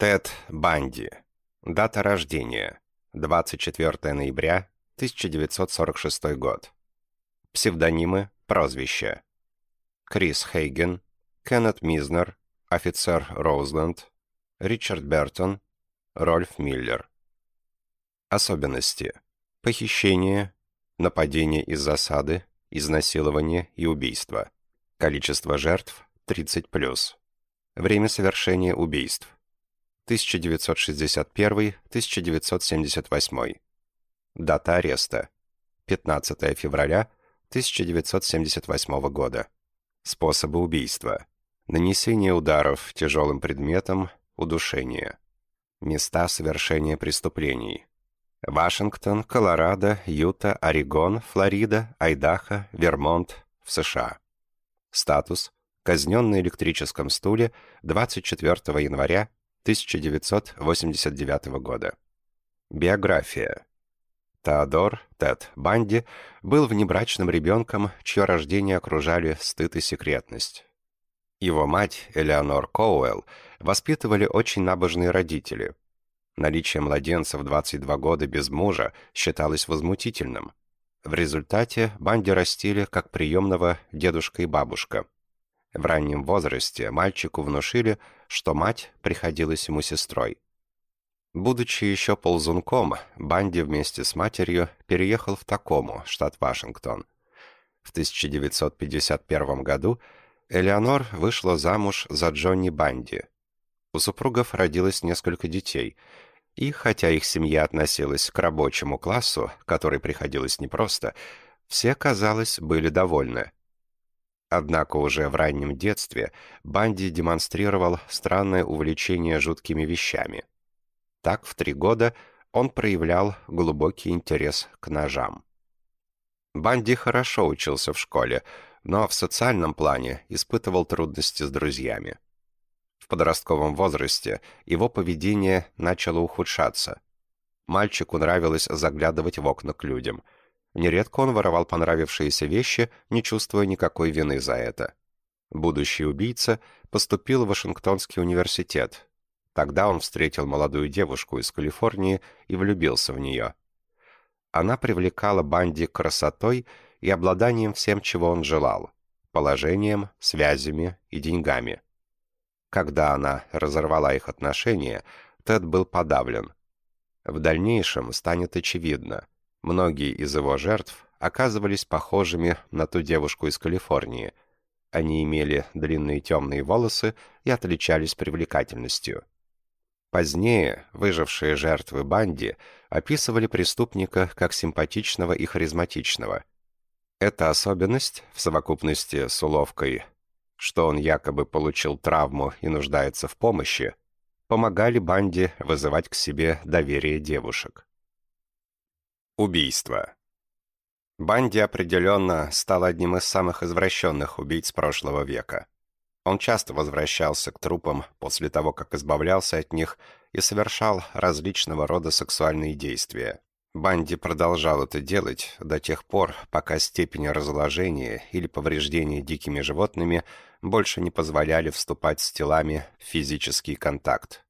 Тед Банди. Дата рождения. 24 ноября 1946 год. Псевдонимы, прозвища. Крис Хейген, Кеннет Мизнер, офицер Роузленд, Ричард Бертон, Рольф Миллер. Особенности. Похищение, нападение из засады, изнасилование и убийство. Количество жертв 30+. Время совершения убийств 1961-1978. Дата ареста 15 февраля 1978 года. Способы убийства. Нанесение ударов тяжелым предметом, удушение. Места совершения преступлений. Вашингтон, Колорадо, Юта, Орегон, Флорида, Айдахо, Вермонт в США. Статус. Казнен на электрическом стуле 24 января 1989 года. Биография. Теодор, Тед Банди, был внебрачным ребенком, чье рождение окружали стыд и секретность. Его мать, Элеонор Коуэлл, воспитывали очень набожные родители. Наличие младенца в 22 года без мужа считалось возмутительным. В результате Банди растили как приемного дедушка и бабушка. В раннем возрасте мальчику внушили, что мать приходилась ему сестрой. Будучи еще ползунком, Банди вместе с матерью переехал в Такому, штат Вашингтон. В 1951 году Элеонор вышла замуж за Джонни Банди. У супругов родилось несколько детей, и хотя их семья относилась к рабочему классу, который приходилось непросто, все, казалось, были довольны. Однако уже в раннем детстве Банди демонстрировал странное увлечение жуткими вещами. Так, в три года он проявлял глубокий интерес к ножам. Банди хорошо учился в школе, но в социальном плане испытывал трудности с друзьями. В подростковом возрасте его поведение начало ухудшаться. Мальчику нравилось заглядывать в окна к людям. Нередко он воровал понравившиеся вещи, не чувствуя никакой вины за это. Будущий убийца поступил в Вашингтонский университет, Тогда он встретил молодую девушку из Калифорнии и влюбился в нее. Она привлекала Банди красотой и обладанием всем, чего он желал – положением, связями и деньгами. Когда она разорвала их отношения, Тед был подавлен. В дальнейшем станет очевидно, многие из его жертв оказывались похожими на ту девушку из Калифорнии. Они имели длинные темные волосы и отличались привлекательностью. Позднее выжившие жертвы Банди описывали преступника как симпатичного и харизматичного. Эта особенность, в совокупности с уловкой, что он якобы получил травму и нуждается в помощи, помогали Банди вызывать к себе доверие девушек. Убийство. Банди определенно стал одним из самых извращенных убийц прошлого века. Он часто возвращался к трупам после того, как избавлялся от них и совершал различного рода сексуальные действия. Банди продолжал это делать до тех пор, пока степень разложения или повреждения дикими животными больше не позволяли вступать с телами в физический контакт.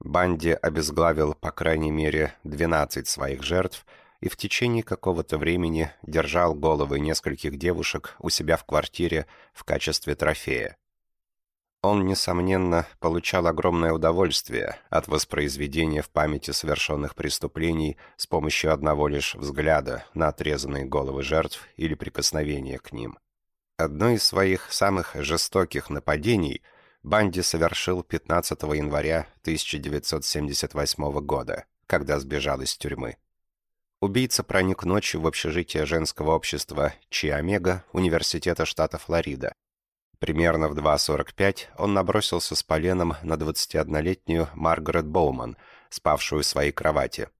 Банди обезглавил по крайней мере 12 своих жертв – и в течение какого-то времени держал головы нескольких девушек у себя в квартире в качестве трофея. Он, несомненно, получал огромное удовольствие от воспроизведения в памяти совершенных преступлений с помощью одного лишь взгляда на отрезанные головы жертв или прикосновения к ним. Одно из своих самых жестоких нападений Банди совершил 15 января 1978 года, когда сбежал из тюрьмы. Убийца проник ночью в общежитие женского общества Чи-Омега Университета штата Флорида. Примерно в 2.45 он набросился с поленом на 21-летнюю Маргарет Боуман, спавшую в своей кровати.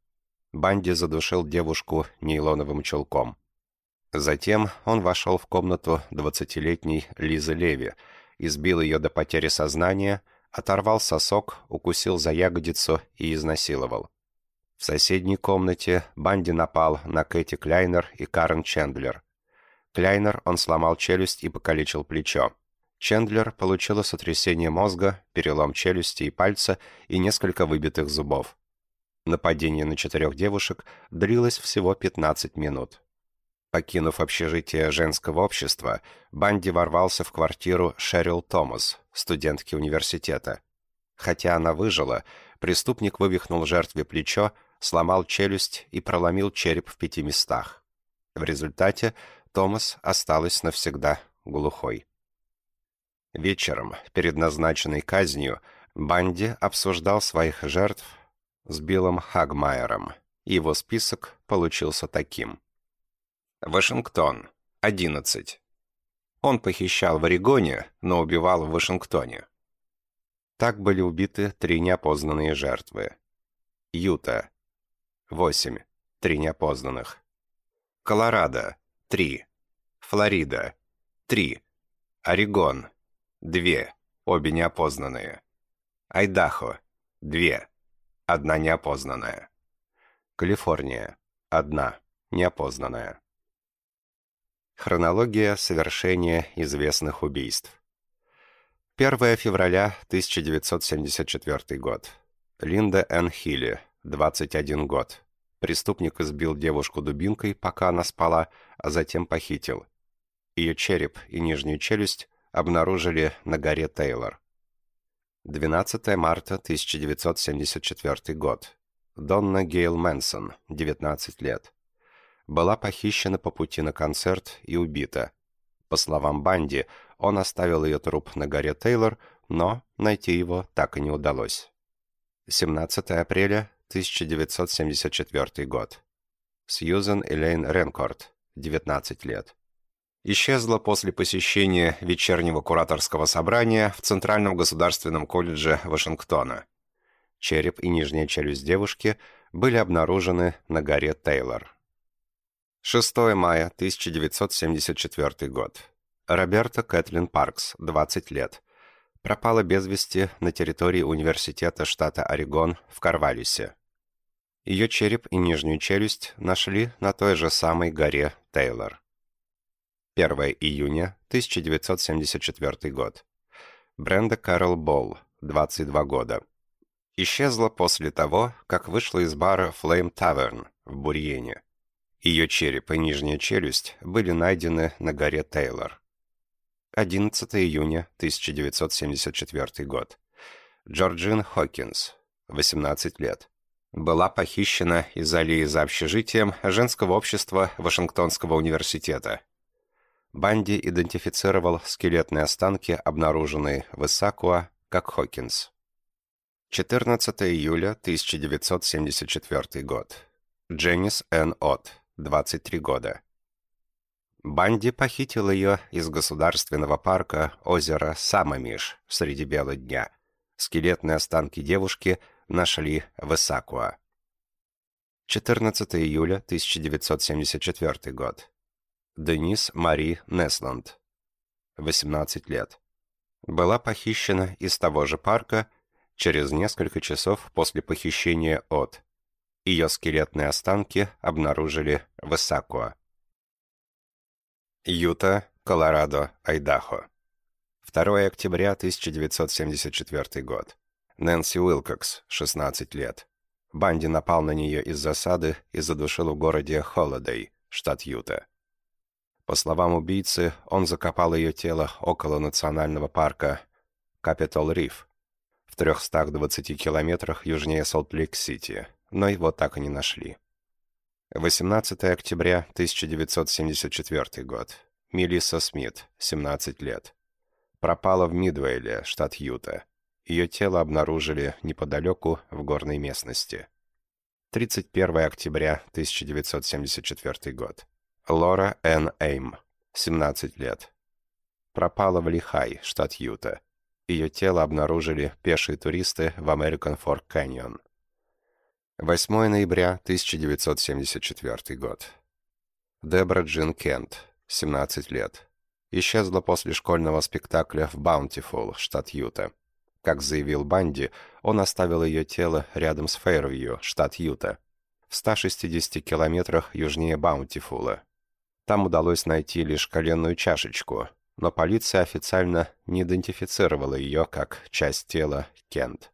Банди задушил девушку нейлоновым чулком. Затем он вошел в комнату 20-летней Лизы Леви, избил ее до потери сознания, оторвал сосок, укусил за ягодицу и изнасиловал. В соседней комнате Банди напал на Кэти Кляйнер и Карен Чендлер. Кляйнер он сломал челюсть и покалечил плечо. Чендлер получила сотрясение мозга, перелом челюсти и пальца и несколько выбитых зубов. Нападение на четырех девушек длилось всего 15 минут. Покинув общежитие женского общества, Банди ворвался в квартиру Шерил Томас, студентки университета. Хотя она выжила, преступник вывихнул жертве плечо, сломал челюсть и проломил череп в пяти местах. В результате Томас осталась навсегда глухой. Вечером, перед назначенной казнью, Банди обсуждал своих жертв с Биллом Хагмайером. Его список получился таким. Вашингтон. 11. Он похищал в Орегоне, но убивал в Вашингтоне. Так были убиты три неопознанные жертвы. Юта. 8. Три неопознанных. Колорадо. 3. Флорида. 3. Орегон. 2. Обе неопознанные. Айдахо. 2. Одна неопознанная. Калифорния. Одна. Неопознанная. Хронология совершения известных убийств. 1 февраля 1974 год. Линда Н. Хилли, 21 год. Преступник избил девушку дубинкой, пока она спала, а затем похитил. Ее череп и нижнюю челюсть обнаружили на горе Тейлор. 12 марта 1974 год. Донна Гейл Мэнсон, 19 лет. Была похищена по пути на концерт и убита. По словам Банди, он оставил ее труп на горе Тейлор, но найти его так и не удалось. 17 апреля 1974 год. Сьюзен Элейн Ренкорт, 19 лет исчезла после посещения вечернего кураторского собрания в Центральном государственном колледже Вашингтона. Череп и нижняя челюсть девушки были обнаружены на горе Тейлор. 6 мая 1974 год. Роберта Кэтлин Паркс, 20 лет. Пропала без вести на территории университета штата Орегон в Карвалисе. Ее череп и нижнюю челюсть нашли на той же самой горе Тейлор. 1 июня 1974 год. Бренда Карл Болл, 22 года. Исчезла после того, как вышла из бара Flame Tavern в Бурьене. Ее череп и нижняя челюсть были найдены на горе Тейлор. 11 июня 1974 год. Джорджин Хокинс, 18 лет. Была похищена из аллеи за общежитием женского общества Вашингтонского университета Банди идентифицировал скелетные останки, обнаруженные в Исакуа, как Хокинс. 14 июля 1974 год. Дженнис Н. Отт, 23 года. Банди похитил ее из государственного парка озера Самомиш среди бела дня. Скелетные останки девушки нашли в Исакуа. 14 июля 1974 год. Денис Мари Несланд, 18 лет. Была похищена из того же парка через несколько часов после похищения от. Ее скелетные останки обнаружили в Исакуа. Юта, Колорадо, Айдахо. 2 октября 1974 год. Нэнси Уилкокс, 16 лет. Банди напал на нее из засады и задушил в городе Холладей, штат Юта. По словам убийцы, он закопал ее тело около национального парка Капитол Риф в 320 километрах южнее Солт-Лейк-Сити, но его так и не нашли. 18 октября 1974 год. Мелисса Смит, 17 лет. Пропала в Мидвейле, штат Юта. Ее тело обнаружили неподалеку в горной местности. 31 октября 1974 год. Лора Н. Эйм, 17 лет. Пропала в Лихай, штат Юта. Ее тело обнаружили пешие туристы в American Fork Canyon. 8 ноября 1974 год. Дебра Джин Кент, 17 лет. Исчезла после школьного спектакля в Баунтифул, штат Юта. Как заявил Банди, он оставил ее тело рядом с Фейрвью, штат Юта, в 160 километрах южнее Баунтифула, там удалось найти лишь коленную чашечку, но полиция официально не идентифицировала ее как часть тела Кент.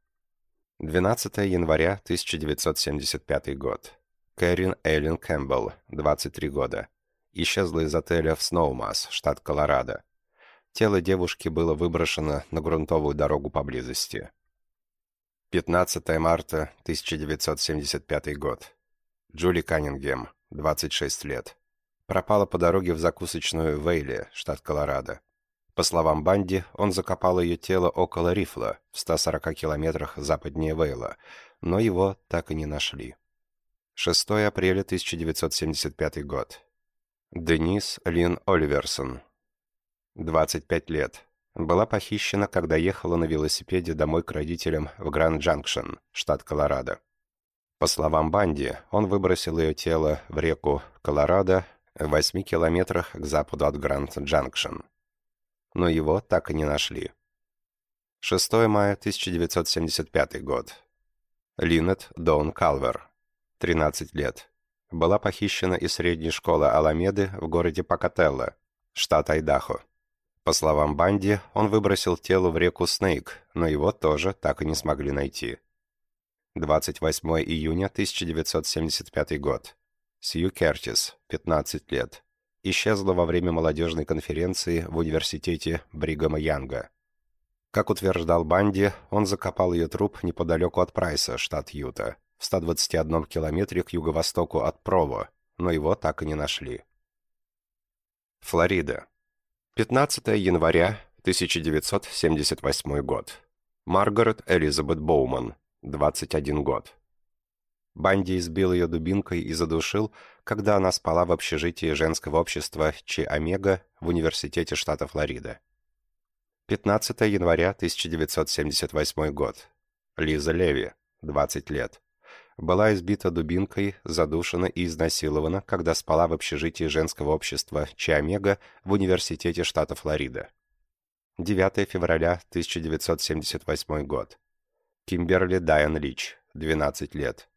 12 января 1975 год. Кэрин Эйлин Кэмпбелл, 23 года. Исчезла из отеля в Сноумас, штат Колорадо. Тело девушки было выброшено на грунтовую дорогу поблизости. 15 марта 1975 год. Джули Каннингем, 26 лет. Пропала по дороге в закусочную Вейли, штат Колорадо. По словам Банди, он закопал ее тело около Рифла, в 140 километрах западнее Вейла, но его так и не нашли. 6 апреля 1975 год. Денис Лин Оливерсон. 25 лет. Была похищена, когда ехала на велосипеде домой к родителям в Гранд-Джанкшен, штат Колорадо. По словам Банди, он выбросил ее тело в реку Колорадо в 8 километрах к западу от Гранд-Джанкшен но его так и не нашли. 6 мая 1975 год. Линет Доун Калвер, 13 лет. Была похищена из средней школы Аламеды в городе Пакателло, штат Айдахо. По словам Банди, он выбросил тело в реку Снейк, но его тоже так и не смогли найти. 28 июня 1975 год. Сью Кертис, 15 лет исчезла во время молодежной конференции в университете Бригама Янга. Как утверждал Банди, он закопал ее труп неподалеку от Прайса, штат Юта, в 121 километре к юго-востоку от Прово, но его так и не нашли. Флорида. 15 января 1978 год. Маргарет Элизабет Боуман, 21 год. Банди избил ее дубинкой и задушил, когда она спала в общежитии женского общества Чи Омега в университете штата Флорида. 15 января 1978 год. Лиза Леви, 20 лет. Была избита дубинкой, задушена и изнасилована, когда спала в общежитии женского общества Чи Омега в университете штата Флорида. 9 февраля 1978 год. Кимберли Дайан Лич, 12 лет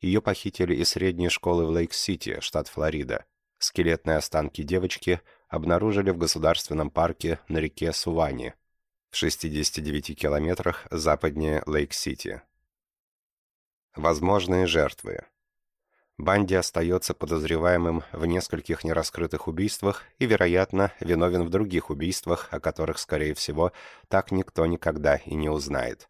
ее похитили из средней школы в Лейк-Сити, штат Флорида. Скелетные останки девочки обнаружили в государственном парке на реке Сувани, в 69 километрах западнее Лейк-Сити. Возможные жертвы. Банди остается подозреваемым в нескольких нераскрытых убийствах и, вероятно, виновен в других убийствах, о которых, скорее всего, так никто никогда и не узнает.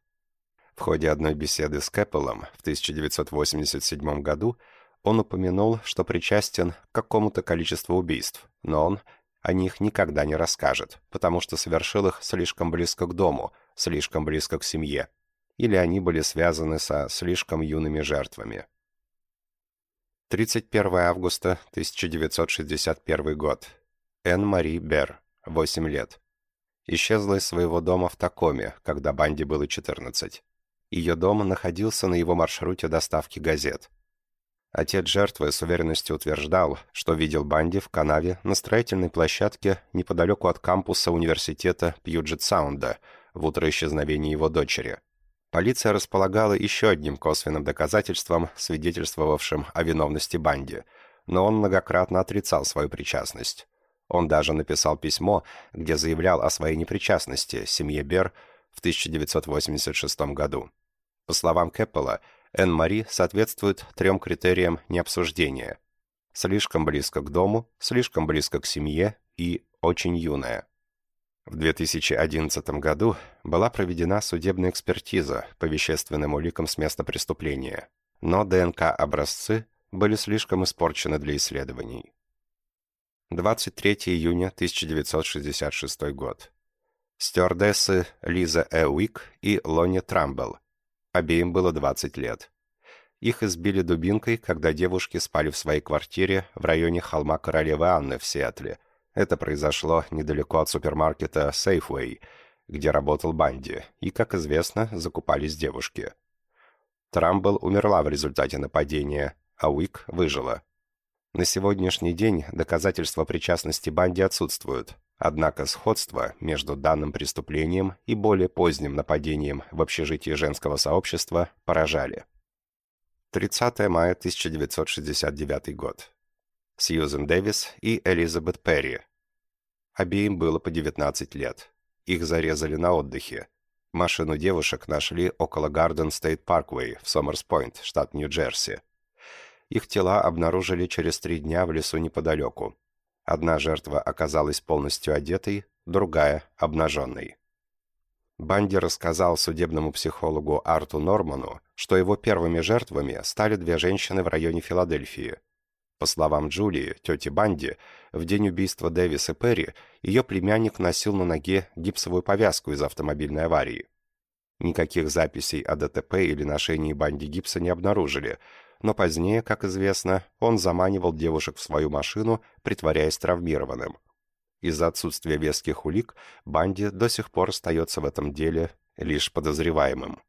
В ходе одной беседы с Кэппелом в 1987 году он упомянул, что причастен к какому-то количеству убийств, но он о них никогда не расскажет, потому что совершил их слишком близко к дому, слишком близко к семье, или они были связаны со слишком юными жертвами. 31 августа 1961 год. Энн-Мари Бер, 8 лет. Исчезла из своего дома в Такоме, когда Банди было 14. Ее дом находился на его маршруте доставки газет. Отец жертвы с уверенностью утверждал, что видел Банди в канаве на строительной площадке неподалеку от кампуса университета Пьюджет-Саунда в утро исчезновения его дочери. Полиция располагала еще одним косвенным доказательством, свидетельствовавшим о виновности Банди, но он многократно отрицал свою причастность. Он даже написал письмо, где заявлял о своей непричастности семье Бер в 1986 году. По словам Кэппела, Энн-Мари соответствует трем критериям необсуждения. Слишком близко к дому, слишком близко к семье и очень юная. В 2011 году была проведена судебная экспертиза по вещественным уликам с места преступления, но ДНК-образцы были слишком испорчены для исследований. 23 июня 1966 год. Стюардессы Лиза Эуик и Лони Трамбл. Обеим было 20 лет. Их избили дубинкой, когда девушки спали в своей квартире в районе холма Королевы Анны в Сиэтле. Это произошло недалеко от супермаркета Safeway, где работал Банди, и, как известно, закупались девушки. Трамбл умерла в результате нападения, а Уик выжила. На сегодняшний день доказательства причастности Банди отсутствуют, Однако сходство между данным преступлением и более поздним нападением в общежитии женского сообщества поражали. 30 мая 1969 год. Сьюзен Дэвис и Элизабет Перри. Обеим было по 19 лет. Их зарезали на отдыхе. Машину девушек нашли около Гарден Стейт Парквей в Сомерс-Пойнт, штат Нью-Джерси. Их тела обнаружили через три дня в лесу неподалеку. Одна жертва оказалась полностью одетой, другая — обнаженной. Банди рассказал судебному психологу Арту Норману, что его первыми жертвами стали две женщины в районе Филадельфии. По словам Джулии, тети Банди, в день убийства Дэвис и Перри ее племянник носил на ноге гипсовую повязку из автомобильной аварии. Никаких записей о ДТП или ношении Банди гипса не обнаружили, но позднее, как известно, он заманивал девушек в свою машину, притворяясь травмированным. Из-за отсутствия веских улик Банди до сих пор остается в этом деле лишь подозреваемым.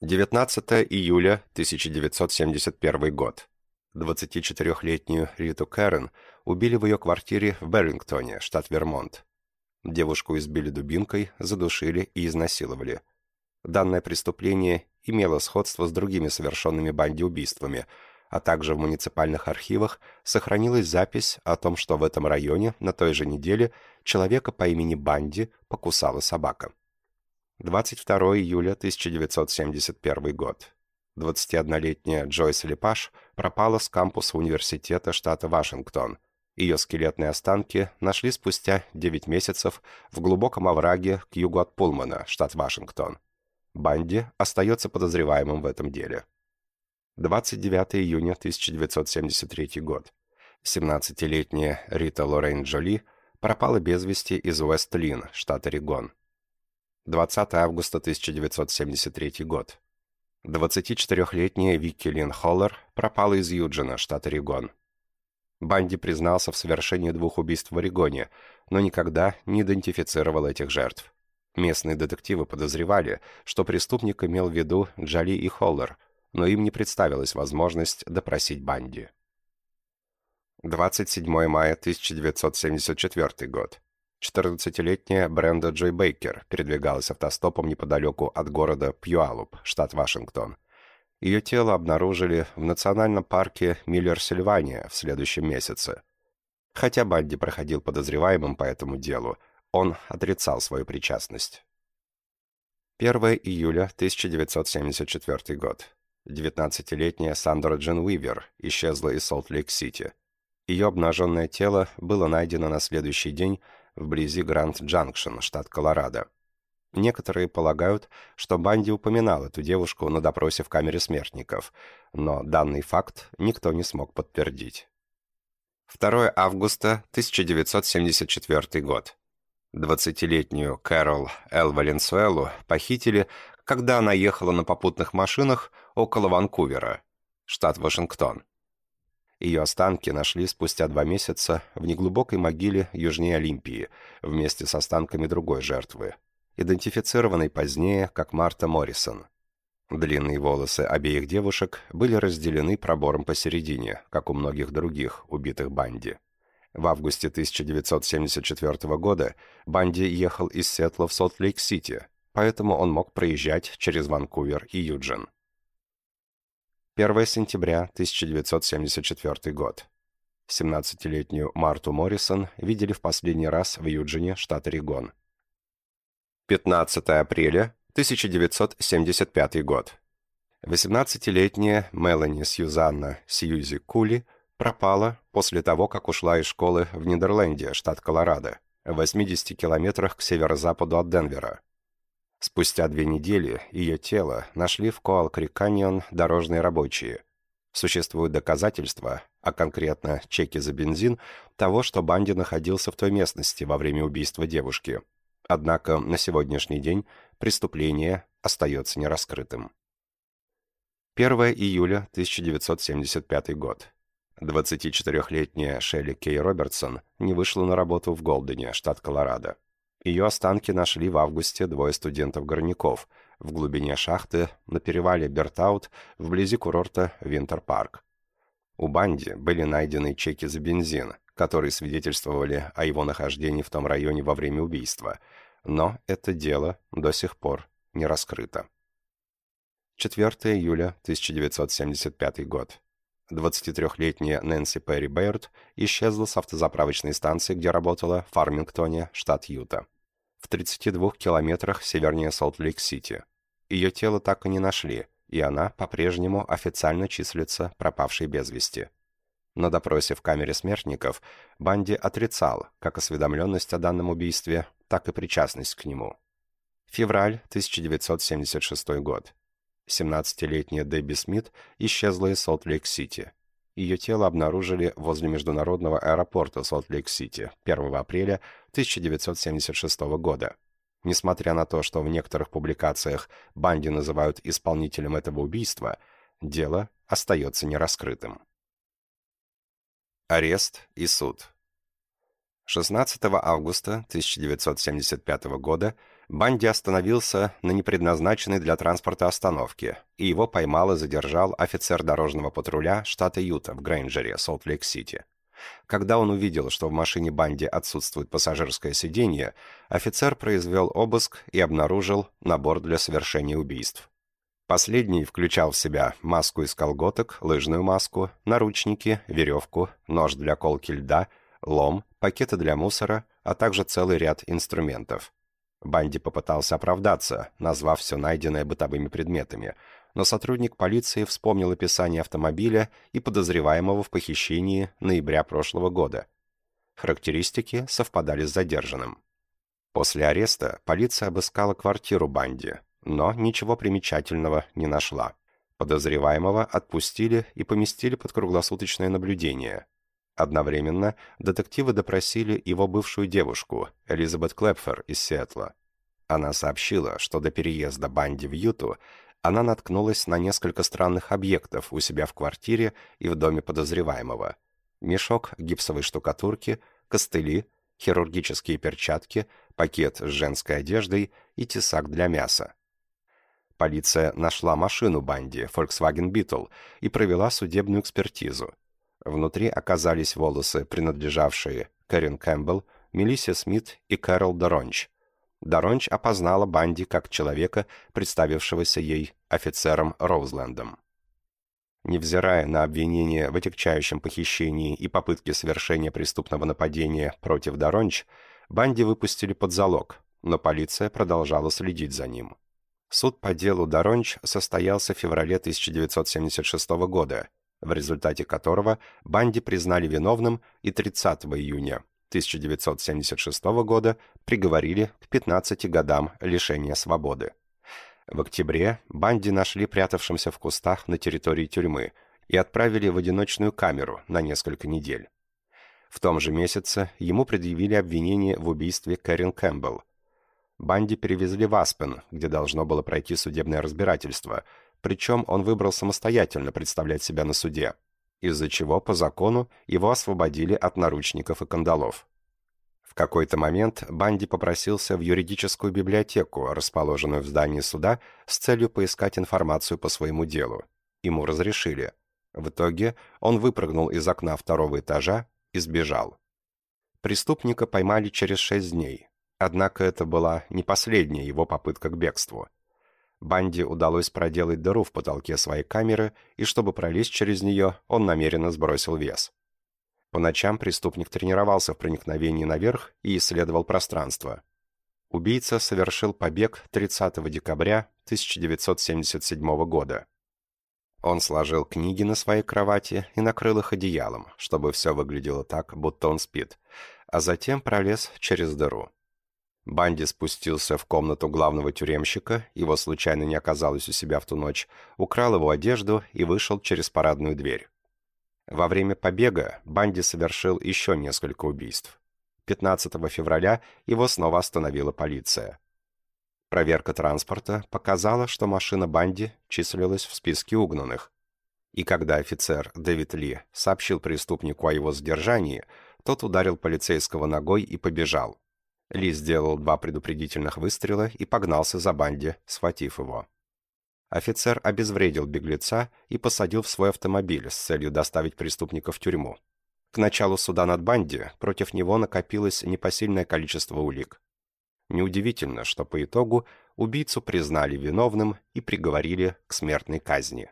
19 июля 1971 год. 24-летнюю Риту Кэрен убили в ее квартире в Беррингтоне, штат Вермонт. Девушку избили дубинкой, задушили и изнасиловали. Данное преступление имело сходство с другими совершенными банди убийствами – а также в муниципальных архивах сохранилась запись о том, что в этом районе на той же неделе человека по имени Банди покусала собака. 22 июля 1971 год. 21-летняя Джойс Лепаш пропала с кампуса университета штата Вашингтон. Ее скелетные останки нашли спустя 9 месяцев в глубоком овраге к югу от Пулмана, штат Вашингтон. Банди остается подозреваемым в этом деле. 29 июня 1973 год. 17-летняя Рита Лоррейн Джоли пропала без вести из Уэст-Лин, штат Орегон. 20 августа 1973 год. 24-летняя Вики Лин Холлер пропала из Юджина, штат Орегон. Банди признался в совершении двух убийств в Орегоне, но никогда не идентифицировал этих жертв. Местные детективы подозревали, что преступник имел в виду Джоли и Холлер – но им не представилась возможность допросить Банди. 27 мая 1974 год. 14-летняя Бренда Джой Бейкер передвигалась автостопом неподалеку от города Пьюалуп, штат Вашингтон. Ее тело обнаружили в национальном парке Миллер-Сильвания в следующем месяце. Хотя Банди проходил подозреваемым по этому делу, он отрицал свою причастность. 1 июля 1974 год. 19-летняя Сандра Джин Уивер исчезла из Солт-Лейк-Сити. Ее обнаженное тело было найдено на следующий день вблизи Гранд-Джанкшн, штат Колорадо. Некоторые полагают, что Банди упоминал эту девушку на допросе в камере смертников, но данный факт никто не смог подтвердить. 2 августа 1974 год. 20-летнюю Кэрол Эл Валенсуэлу похитили, когда она ехала на попутных машинах около Ванкувера, штат Вашингтон. Ее останки нашли спустя два месяца в неглубокой могиле южнее Олимпии вместе с останками другой жертвы, идентифицированной позднее как Марта Моррисон. Длинные волосы обеих девушек были разделены пробором посередине, как у многих других убитых Банди. В августе 1974 года Банди ехал из Сиэтла в Солт-Лейк-Сити, поэтому он мог проезжать через Ванкувер и Юджин. 1 сентября 1974 год. 17-летнюю Марту Моррисон видели в последний раз в Юджине, штат Орегон. 15 апреля 1975 год. 18-летняя Мелани Сьюзанна Сьюзи Кули пропала после того, как ушла из школы в Нидерленде, штат Колорадо, в 80 километрах к северо-западу от Денвера. Спустя две недели ее тело нашли в Коал-Крик-Каньон дорожные рабочие. Существуют доказательства, а конкретно чеки за бензин, того, что Банди находился в той местности во время убийства девушки. Однако на сегодняшний день преступление остается нераскрытым. 1 июля 1975 год. 24-летняя Шелли Кей Робертсон не вышла на работу в Голдене, штат Колорадо. Ее останки нашли в августе двое студентов-горняков в глубине шахты на перевале Бертаут вблизи курорта Винтер-Парк. У Банди были найдены чеки за бензин, которые свидетельствовали о его нахождении в том районе во время убийства, но это дело до сих пор не раскрыто. 4 июля 1975 год. 23-летняя Нэнси Перри Бэйрд исчезла с автозаправочной станции, где работала в Фармингтоне, штат Юта, в 32 километрах севернее Солт-Лейк-Сити. Ее тело так и не нашли, и она по-прежнему официально числится пропавшей без вести. На допросе в камере смертников Банди отрицал как осведомленность о данном убийстве, так и причастность к нему. Февраль 1976 год. 17-летняя Дебби Смит исчезла из Солт-Лейк-Сити. Ее тело обнаружили возле международного аэропорта Солт-Лейк-Сити 1 апреля 1976 года. Несмотря на то, что в некоторых публикациях Банди называют исполнителем этого убийства, дело остается нераскрытым. Арест и суд 16 августа 1975 года Банди остановился на непредназначенной для транспорта остановке, и его поймал и задержал офицер дорожного патруля штата Юта в Грейнджере, Солт-Лейк-Сити. Когда он увидел, что в машине Банди отсутствует пассажирское сиденье, офицер произвел обыск и обнаружил набор для совершения убийств. Последний включал в себя маску из колготок, лыжную маску, наручники, веревку, нож для колки льда, лом, пакеты для мусора, а также целый ряд инструментов. Банди попытался оправдаться, назвав все найденное бытовыми предметами, но сотрудник полиции вспомнил описание автомобиля и подозреваемого в похищении ноября прошлого года. Характеристики совпадали с задержанным. После ареста полиция обыскала квартиру Банди, но ничего примечательного не нашла. Подозреваемого отпустили и поместили под круглосуточное наблюдение – Одновременно детективы допросили его бывшую девушку, Элизабет Клэпфер из Сиэтла. Она сообщила, что до переезда Банди в Юту она наткнулась на несколько странных объектов у себя в квартире и в доме подозреваемого. Мешок гипсовой штукатурки, костыли, хирургические перчатки, пакет с женской одеждой и тесак для мяса. Полиция нашла машину Банди, Volkswagen Beetle, и провела судебную экспертизу. Внутри оказались волосы, принадлежавшие Кэрин Кэмпбелл, Мелиссе Смит и Кэрол Доронч. Доронч опознала Банди как человека, представившегося ей офицером Роузлендом. Невзирая на обвинение в отягчающем похищении и попытке совершения преступного нападения против Доронч, Банди выпустили под залог, но полиция продолжала следить за ним. Суд по делу Доронч состоялся в феврале 1976 года, в результате которого Банди признали виновным и 30 июня 1976 года приговорили к 15 годам лишения свободы. В октябре Банди нашли прятавшимся в кустах на территории тюрьмы и отправили в одиночную камеру на несколько недель. В том же месяце ему предъявили обвинение в убийстве Кэрин Кэмпбелл. Банди перевезли в Аспен, где должно было пройти судебное разбирательство – причем он выбрал самостоятельно представлять себя на суде, из-за чего, по закону, его освободили от наручников и кандалов. В какой-то момент Банди попросился в юридическую библиотеку, расположенную в здании суда, с целью поискать информацию по своему делу. Ему разрешили. В итоге он выпрыгнул из окна второго этажа и сбежал. Преступника поймали через шесть дней, однако это была не последняя его попытка к бегству – Банди удалось проделать дыру в потолке своей камеры, и чтобы пролезть через нее, он намеренно сбросил вес. По ночам преступник тренировался в проникновении наверх и исследовал пространство. Убийца совершил побег 30 декабря 1977 года. Он сложил книги на своей кровати и накрыл их одеялом, чтобы все выглядело так, будто он спит, а затем пролез через дыру. Банди спустился в комнату главного тюремщика, его случайно не оказалось у себя в ту ночь, украл его одежду и вышел через парадную дверь. Во время побега Банди совершил еще несколько убийств. 15 февраля его снова остановила полиция. Проверка транспорта показала, что машина Банди числилась в списке угнанных. И когда офицер Дэвид Ли сообщил преступнику о его задержании, тот ударил полицейского ногой и побежал. Ли сделал два предупредительных выстрела и погнался за Банди, схватив его. Офицер обезвредил беглеца и посадил в свой автомобиль с целью доставить преступника в тюрьму. К началу суда над Банди против него накопилось непосильное количество улик. Неудивительно, что по итогу убийцу признали виновным и приговорили к смертной казни.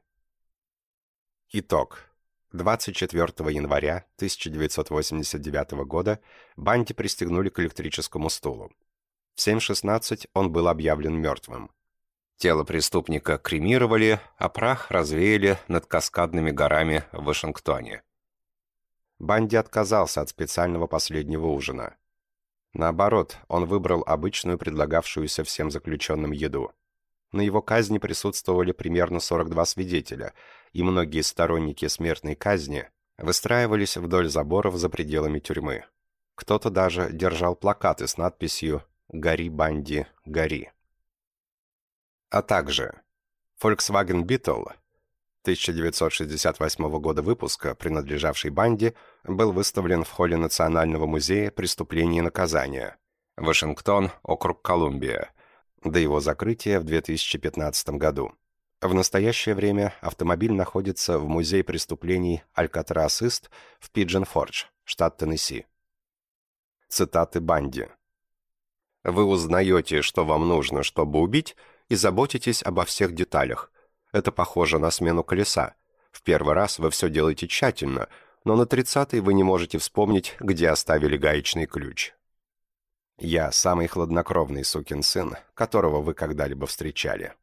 Итог. 24 января 1989 года Банди пристегнули к электрическому стулу. В 7.16 он был объявлен мертвым. Тело преступника кремировали, а прах развеяли над каскадными горами в Вашингтоне. Банди отказался от специального последнего ужина. Наоборот, он выбрал обычную предлагавшуюся всем заключенным еду. На его казни присутствовали примерно 42 свидетеля, и многие сторонники смертной казни выстраивались вдоль заборов за пределами тюрьмы. Кто-то даже держал плакаты с надписью «Гори, Банди, гори». А также Volkswagen Beetle 1968 года выпуска, принадлежавший банде, был выставлен в холле Национального музея преступлений и наказания. Вашингтон, округ Колумбия. До его закрытия в 2015 году. В настоящее время автомобиль находится в Музее преступлений Алькатрас-Ист в Пиджен-Фордж, штат Теннесси. Цитаты Банди. «Вы узнаете, что вам нужно, чтобы убить, и заботитесь обо всех деталях. Это похоже на смену колеса. В первый раз вы все делаете тщательно, но на тридцатый вы не можете вспомнить, где оставили гаечный ключ. Я самый хладнокровный сукин сын, которого вы когда-либо встречали.